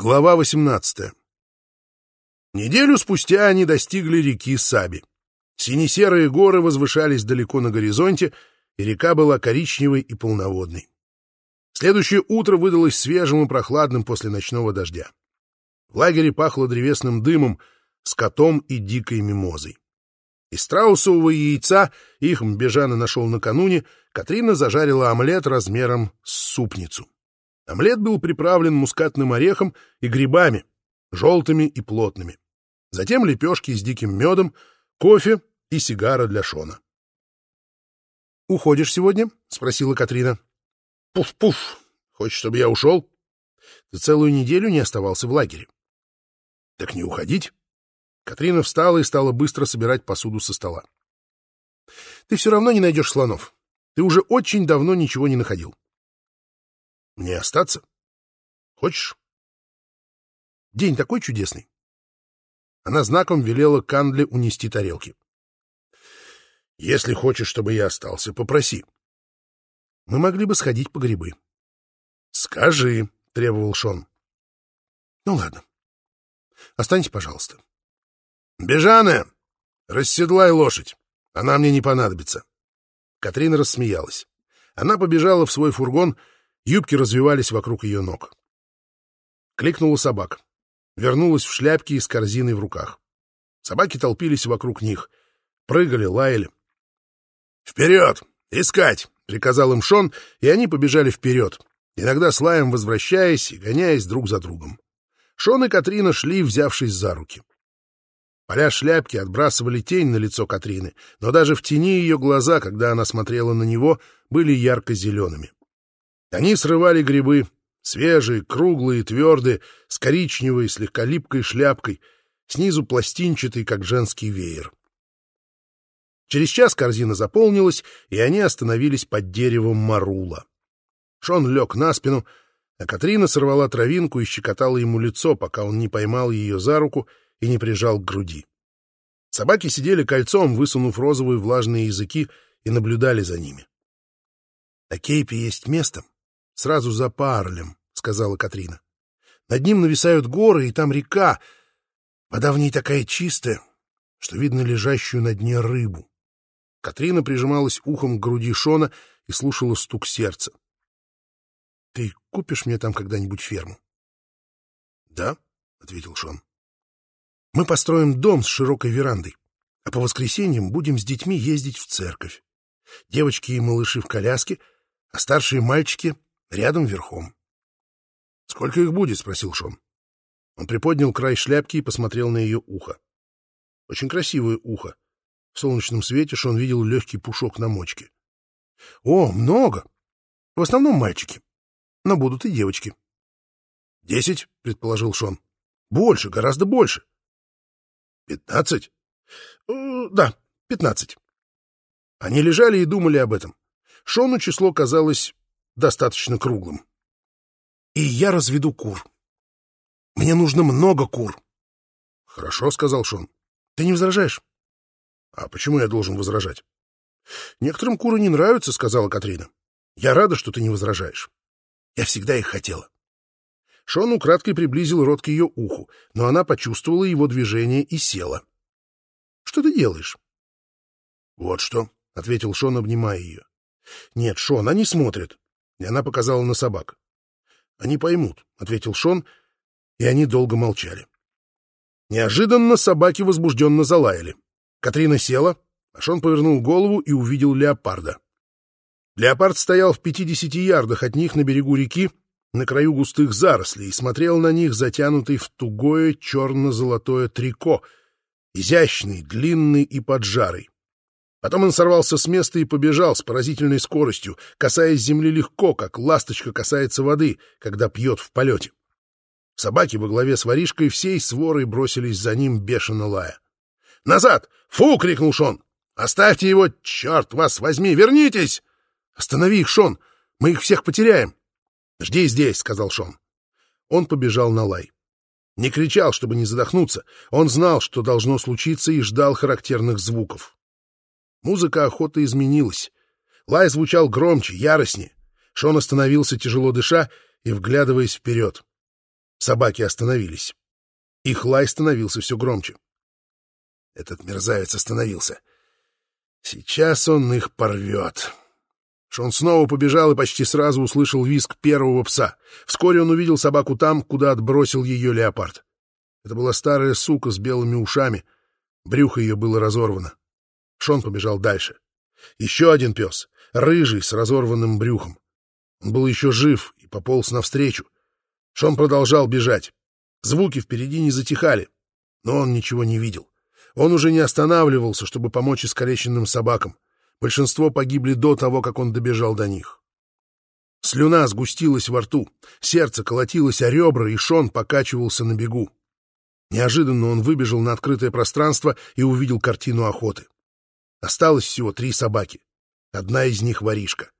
Глава 18. Неделю спустя они достигли реки Саби. Сине-серые горы возвышались далеко на горизонте, и река была коричневой и полноводной. Следующее утро выдалось свежим и прохладным после ночного дождя. В лагере пахло древесным дымом, скотом и дикой мимозой. Из страусового яйца, их Мбежана нашел накануне, Катрина зажарила омлет размером с супницу. Омлет был приправлен мускатным орехом и грибами, желтыми и плотными. Затем лепешки с диким медом, кофе и сигара для Шона. «Уходишь сегодня?» — спросила Катрина. «Пуф-пуф! Хочешь, чтобы я ушел?» «Ты целую неделю не оставался в лагере». «Так не уходить?» Катрина встала и стала быстро собирать посуду со стола. «Ты все равно не найдешь слонов. Ты уже очень давно ничего не находил. Мне остаться? Хочешь? День такой чудесный. Она знаком велела Кандле унести тарелки. Если хочешь, чтобы я остался, попроси. Мы могли бы сходить по грибы. Скажи, требовал Шон. Ну ладно. Останься, пожалуйста. Бежане, расседлай лошадь. Она мне не понадобится. Катрина рассмеялась. Она побежала в свой фургон Юбки развивались вокруг ее ног. Кликнула собак. Вернулась в шляпке и с корзиной в руках. Собаки толпились вокруг них. Прыгали, лаяли. «Вперед! Искать!» — приказал им Шон, и они побежали вперед, иногда с лаем возвращаясь и гоняясь друг за другом. Шон и Катрина шли, взявшись за руки. Поля шляпки отбрасывали тень на лицо Катрины, но даже в тени ее глаза, когда она смотрела на него, были ярко-зелеными. Они срывали грибы, свежие, круглые, твердые, с коричневой, слегка липкой шляпкой, снизу пластинчатый, как женский веер. Через час корзина заполнилась, и они остановились под деревом марула. Шон лег на спину, а Катрина сорвала травинку и щекотала ему лицо, пока он не поймал ее за руку и не прижал к груди. Собаки сидели кольцом, высунув розовые влажные языки, и наблюдали за ними. — На Кейпе есть место, сразу за Парлем, — сказала Катрина. Над ним нависают горы, и там река. Вода в ней такая чистая, что видно лежащую на дне рыбу. Катрина прижималась ухом к груди Шона и слушала стук сердца. — Ты купишь мне там когда-нибудь ферму? — Да, — ответил Шон. — Мы построим дом с широкой верандой, а по воскресеньям будем с детьми ездить в церковь. Девочки и малыши в коляске, а старшие мальчики Рядом верхом. — Сколько их будет? — спросил Шон. Он приподнял край шляпки и посмотрел на ее ухо. Очень красивое ухо. В солнечном свете Шон видел легкий пушок на мочке. — О, много! В основном мальчики. Но будут и девочки. — Десять, — предположил Шон. — Больше, гораздо больше. — Пятнадцать? Э, — Да, пятнадцать. Они лежали и думали об этом. Шону число казалось достаточно круглым. И я разведу кур. Мне нужно много кур. — Хорошо, — сказал Шон. — Ты не возражаешь? — А почему я должен возражать? — Некоторым куры не нравятся, — сказала Катрина. — Я рада, что ты не возражаешь. Я всегда их хотела. Шон украдкой приблизил рот к ее уху, но она почувствовала его движение и села. — Что ты делаешь? — Вот что, — ответил Шон, обнимая ее. — Нет, Шон, они смотрят и она показала на собак. «Они поймут», — ответил Шон, и они долго молчали. Неожиданно собаки возбужденно залаяли. Катрина села, а Шон повернул голову и увидел леопарда. Леопард стоял в пятидесяти ярдах от них на берегу реки, на краю густых зарослей, и смотрел на них, затянутый в тугое черно-золотое трико, изящный, длинный и поджарый. Потом он сорвался с места и побежал с поразительной скоростью, касаясь земли легко, как ласточка касается воды, когда пьет в полете. Собаки во главе с воришкой всей сворой бросились за ним, бешено лая. «Назад! Фу!» — крикнул Шон. «Оставьте его! Черт вас возьми! Вернитесь!» «Останови их, Шон! Мы их всех потеряем!» «Жди здесь!» — сказал Шон. Он побежал на лай. Не кричал, чтобы не задохнуться. Он знал, что должно случиться, и ждал характерных звуков. Музыка охоты изменилась. Лай звучал громче, яростнее. Шон остановился, тяжело дыша и вглядываясь вперед. Собаки остановились. Их лай становился все громче. Этот мерзавец остановился. Сейчас он их порвет. Шон снова побежал и почти сразу услышал визг первого пса. Вскоре он увидел собаку там, куда отбросил ее леопард. Это была старая сука с белыми ушами. Брюхо ее было разорвано. Шон побежал дальше. Еще один пес, рыжий, с разорванным брюхом. Он был еще жив и пополз навстречу. Шон продолжал бежать. Звуки впереди не затихали, но он ничего не видел. Он уже не останавливался, чтобы помочь искалеченным собакам. Большинство погибли до того, как он добежал до них. Слюна сгустилась во рту, сердце колотилось о ребра, и Шон покачивался на бегу. Неожиданно он выбежал на открытое пространство и увидел картину охоты. Осталось всего три собаки. Одна из них — воришка.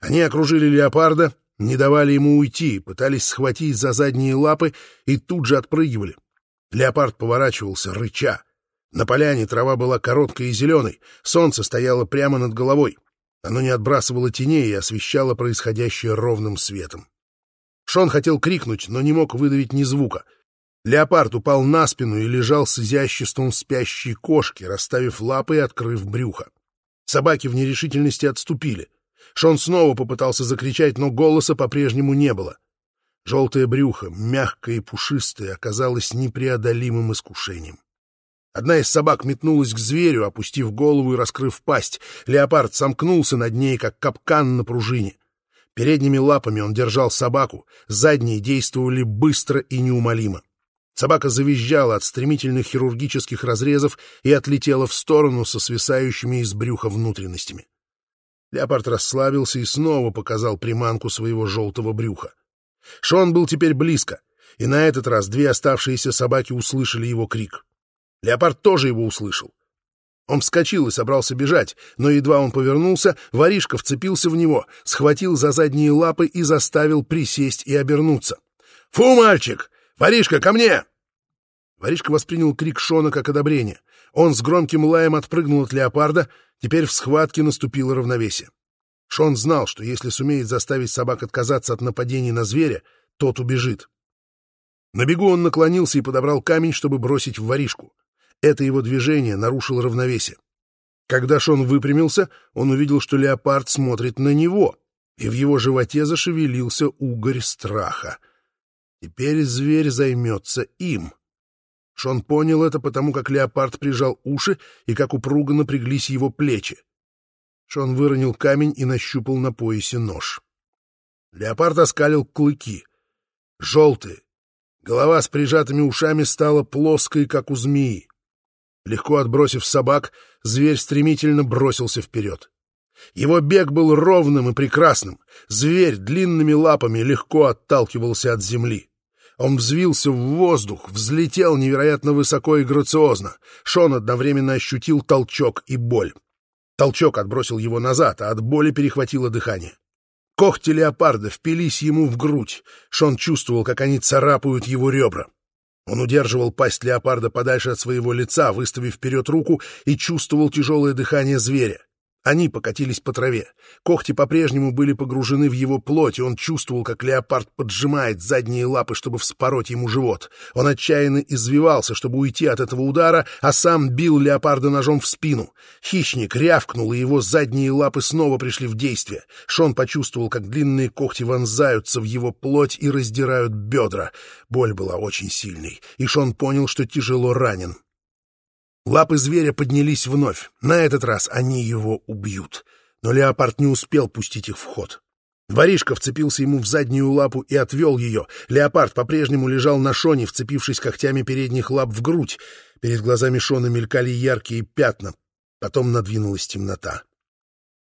Они окружили леопарда, не давали ему уйти, пытались схватить за задние лапы и тут же отпрыгивали. Леопард поворачивался, рыча. На поляне трава была короткой и зеленой, солнце стояло прямо над головой. Оно не отбрасывало теней и освещало происходящее ровным светом. Шон хотел крикнуть, но не мог выдавить ни звука. Леопард упал на спину и лежал с изяществом спящей кошки, расставив лапы и открыв брюхо. Собаки в нерешительности отступили. Шон снова попытался закричать, но голоса по-прежнему не было. Желтое брюхо, мягкое и пушистое, оказалось непреодолимым искушением. Одна из собак метнулась к зверю, опустив голову и раскрыв пасть. Леопард сомкнулся над ней, как капкан на пружине. Передними лапами он держал собаку, задние действовали быстро и неумолимо. Собака завизжала от стремительных хирургических разрезов и отлетела в сторону со свисающими из брюха внутренностями. Леопард расслабился и снова показал приманку своего желтого брюха. Шон был теперь близко, и на этот раз две оставшиеся собаки услышали его крик. Леопард тоже его услышал. Он вскочил и собрался бежать, но едва он повернулся, воришка вцепился в него, схватил за задние лапы и заставил присесть и обернуться. «Фу, мальчик! Воришка, ко мне!» Воришка воспринял крик Шона как одобрение. Он с громким лаем отпрыгнул от леопарда, теперь в схватке наступило равновесие. Шон знал, что если сумеет заставить собак отказаться от нападений на зверя, тот убежит. На бегу он наклонился и подобрал камень, чтобы бросить в воришку. Это его движение нарушило равновесие. Когда Шон выпрямился, он увидел, что леопард смотрит на него, и в его животе зашевелился угорь страха. Теперь зверь займется им. Шон понял это потому, как леопард прижал уши и как упруго напряглись его плечи. Шон выронил камень и нащупал на поясе нож. Леопард оскалил клыки. Желтые. Голова с прижатыми ушами стала плоской, как у змеи. Легко отбросив собак, зверь стремительно бросился вперед. Его бег был ровным и прекрасным. Зверь длинными лапами легко отталкивался от земли. Он взвился в воздух, взлетел невероятно высоко и грациозно. Шон одновременно ощутил толчок и боль. Толчок отбросил его назад, а от боли перехватило дыхание. Когти леопарда впились ему в грудь. Шон чувствовал, как они царапают его ребра. Он удерживал пасть леопарда подальше от своего лица, выставив вперед руку, и чувствовал тяжелое дыхание зверя. Они покатились по траве. Когти по-прежнему были погружены в его плоть, и он чувствовал, как леопард поджимает задние лапы, чтобы вспороть ему живот. Он отчаянно извивался, чтобы уйти от этого удара, а сам бил леопарда ножом в спину. Хищник рявкнул, и его задние лапы снова пришли в действие. Шон почувствовал, как длинные когти вонзаются в его плоть и раздирают бедра. Боль была очень сильной, и Шон понял, что тяжело ранен. Лапы зверя поднялись вновь. На этот раз они его убьют. Но леопард не успел пустить их в ход. Воришка вцепился ему в заднюю лапу и отвел ее. Леопард по-прежнему лежал на шоне, вцепившись когтями передних лап в грудь. Перед глазами шона мелькали яркие пятна. Потом надвинулась темнота.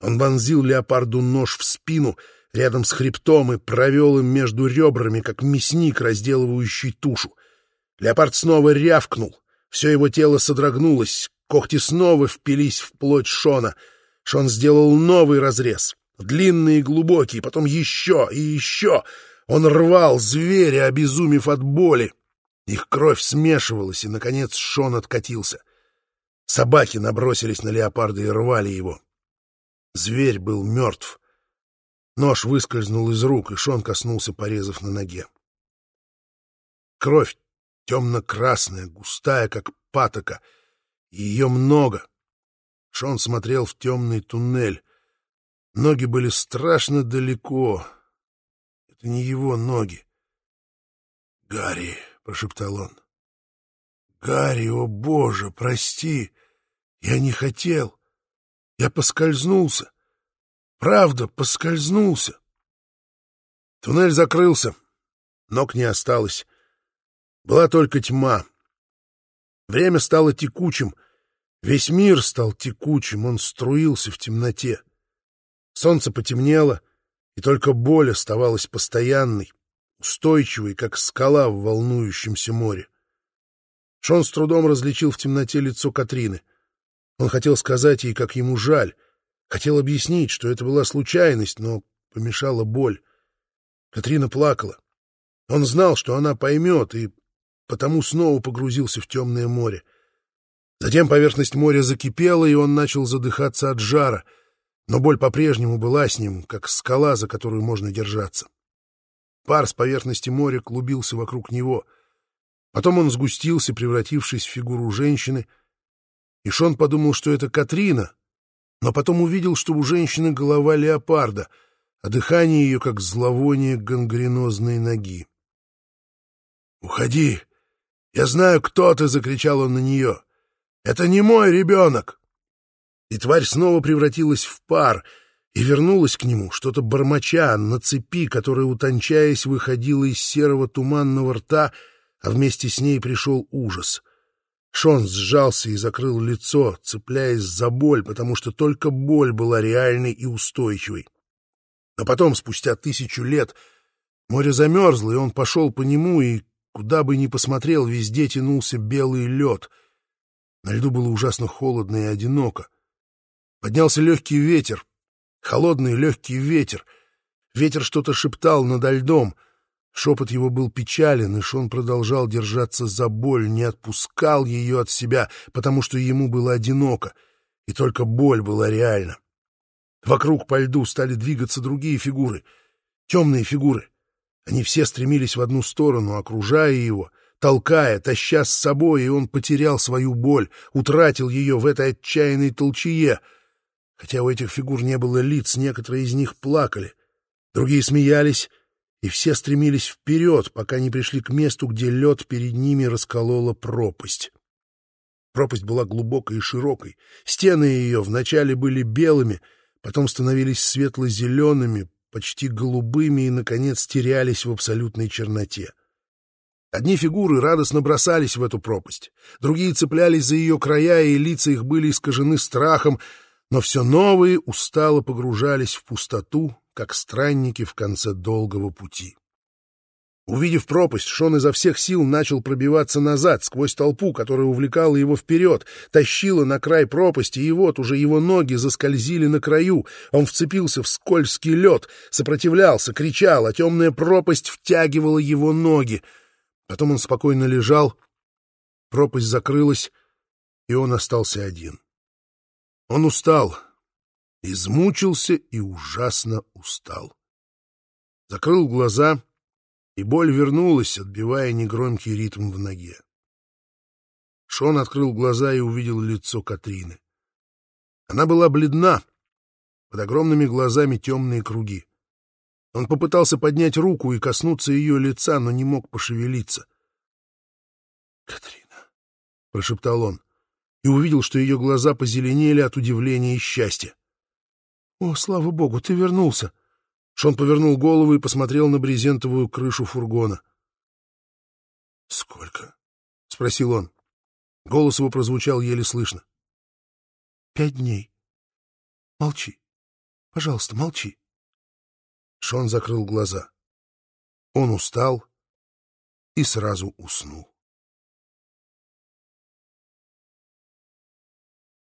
Он вонзил леопарду нож в спину, рядом с хребтом, и провел им между ребрами, как мясник, разделывающий тушу. Леопард снова рявкнул. Все его тело содрогнулось, когти снова впились в плоть Шона. Шон сделал новый разрез, длинный и глубокий, потом еще и еще. Он рвал зверя, обезумев от боли. Их кровь смешивалась, и, наконец, Шон откатился. Собаки набросились на леопарда и рвали его. Зверь был мертв. Нож выскользнул из рук, и Шон коснулся порезов на ноге. кровь, темно-красная, густая, как патока, ее много. Шон смотрел в темный туннель. Ноги были страшно далеко. Это не его ноги. «Гарри», — прошептал он. «Гарри, о боже, прости! Я не хотел. Я поскользнулся. Правда, поскользнулся». Туннель закрылся. Ног не осталось. Была только тьма. Время стало текучим. Весь мир стал текучим, он струился в темноте. Солнце потемнело, и только боль оставалась постоянной, устойчивой, как скала в волнующемся море. Шон с трудом различил в темноте лицо Катрины. Он хотел сказать ей, как ему жаль, хотел объяснить, что это была случайность, но помешала боль. Катрина плакала. Он знал, что она поймет, и потому снова погрузился в темное море. Затем поверхность моря закипела, и он начал задыхаться от жара, но боль по-прежнему была с ним, как скала, за которую можно держаться. Пар с поверхности моря клубился вокруг него. Потом он сгустился, превратившись в фигуру женщины, и Шон подумал, что это Катрина, но потом увидел, что у женщины голова леопарда, а дыхание ее как зловоние гангренозной ноги. «Уходи! Я знаю, кто ты!» — закричал он на нее. «Это не мой ребенок!» И тварь снова превратилась в пар и вернулась к нему, что-то бормоча на цепи, которая, утончаясь, выходила из серого туманного рта, а вместе с ней пришел ужас. Шон сжался и закрыл лицо, цепляясь за боль, потому что только боль была реальной и устойчивой. Но потом, спустя тысячу лет, море замерзло, и он пошел по нему, и Куда бы ни посмотрел, везде тянулся белый лед. На льду было ужасно холодно и одиноко. Поднялся легкий ветер, холодный легкий ветер. Ветер что-то шептал над льдом. Шепот его был печален, и Шон продолжал держаться за боль, не отпускал ее от себя, потому что ему было одиноко, и только боль была реальна. Вокруг по льду стали двигаться другие фигуры, темные фигуры. Они все стремились в одну сторону, окружая его, толкая, таща с собой, и он потерял свою боль, утратил ее в этой отчаянной толчее. Хотя у этих фигур не было лиц, некоторые из них плакали, другие смеялись, и все стремились вперед, пока не пришли к месту, где лед перед ними расколола пропасть. Пропасть была глубокой и широкой. Стены ее вначале были белыми, потом становились светло-зелеными, почти голубыми и, наконец, терялись в абсолютной черноте. Одни фигуры радостно бросались в эту пропасть, другие цеплялись за ее края, и лица их были искажены страхом, но все новые устало погружались в пустоту, как странники в конце долгого пути. Увидев пропасть, Шон изо всех сил начал пробиваться назад, сквозь толпу, которая увлекала его вперед, тащила на край пропасти, и вот уже его ноги заскользили на краю. Он вцепился в скользкий лед, сопротивлялся, кричал, а темная пропасть втягивала его ноги. Потом он спокойно лежал, пропасть закрылась, и он остался один. Он устал, измучился и ужасно устал. Закрыл глаза — и боль вернулась, отбивая негромкий ритм в ноге. Шон открыл глаза и увидел лицо Катрины. Она была бледна, под огромными глазами темные круги. Он попытался поднять руку и коснуться ее лица, но не мог пошевелиться. — Катрина, — прошептал он, и увидел, что ее глаза позеленели от удивления и счастья. — О, слава богу, ты вернулся! — Шон повернул голову и посмотрел на брезентовую крышу фургона. «Сколько?» — спросил он. Голос его прозвучал еле слышно. «Пять дней. Молчи. Пожалуйста, молчи». Шон закрыл глаза. Он устал и сразу уснул.